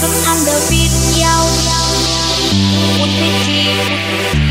rhythm and the beat, yo.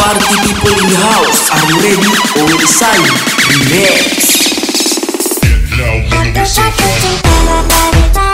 party people in the house, are you ready or inside? Next. Get loud,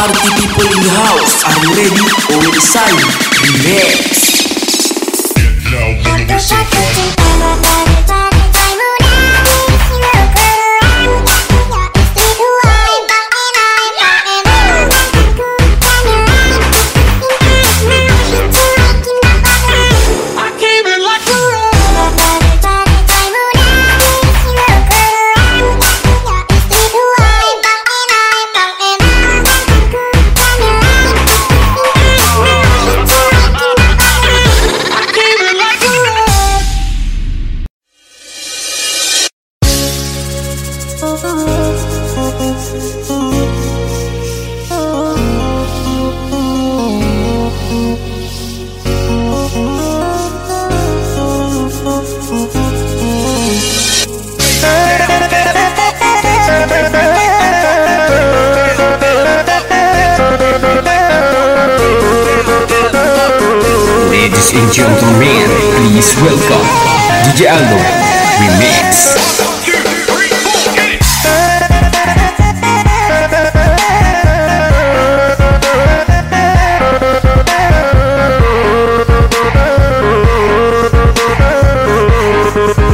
party people in the house. Are you ready? All the sign. Relax. Get loud, And gentlemen, please welcome DJ Aldo Remix.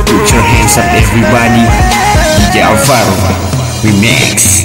Put your hands up everybody. DJ Alvaro Remix.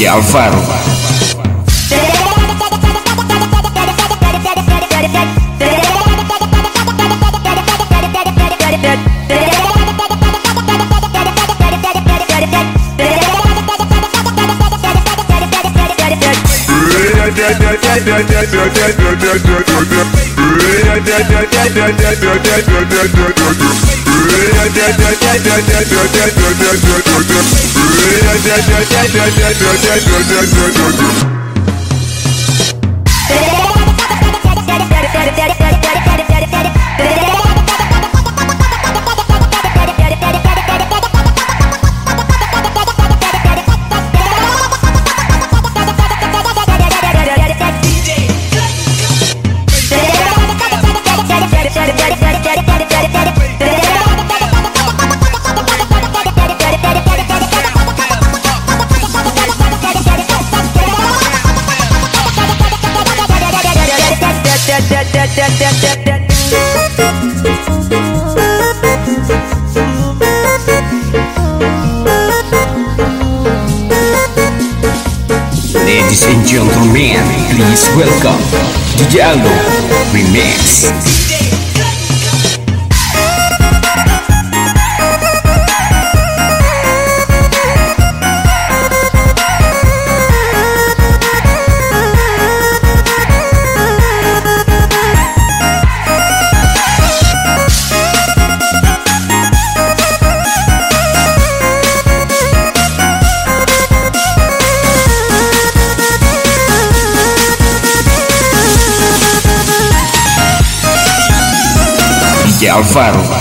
DJ Alvaro Daddy, daddy, daddy, daddy. Ladies and gentlemen, please welcome DJ Aldo Remix. DJ Alvaro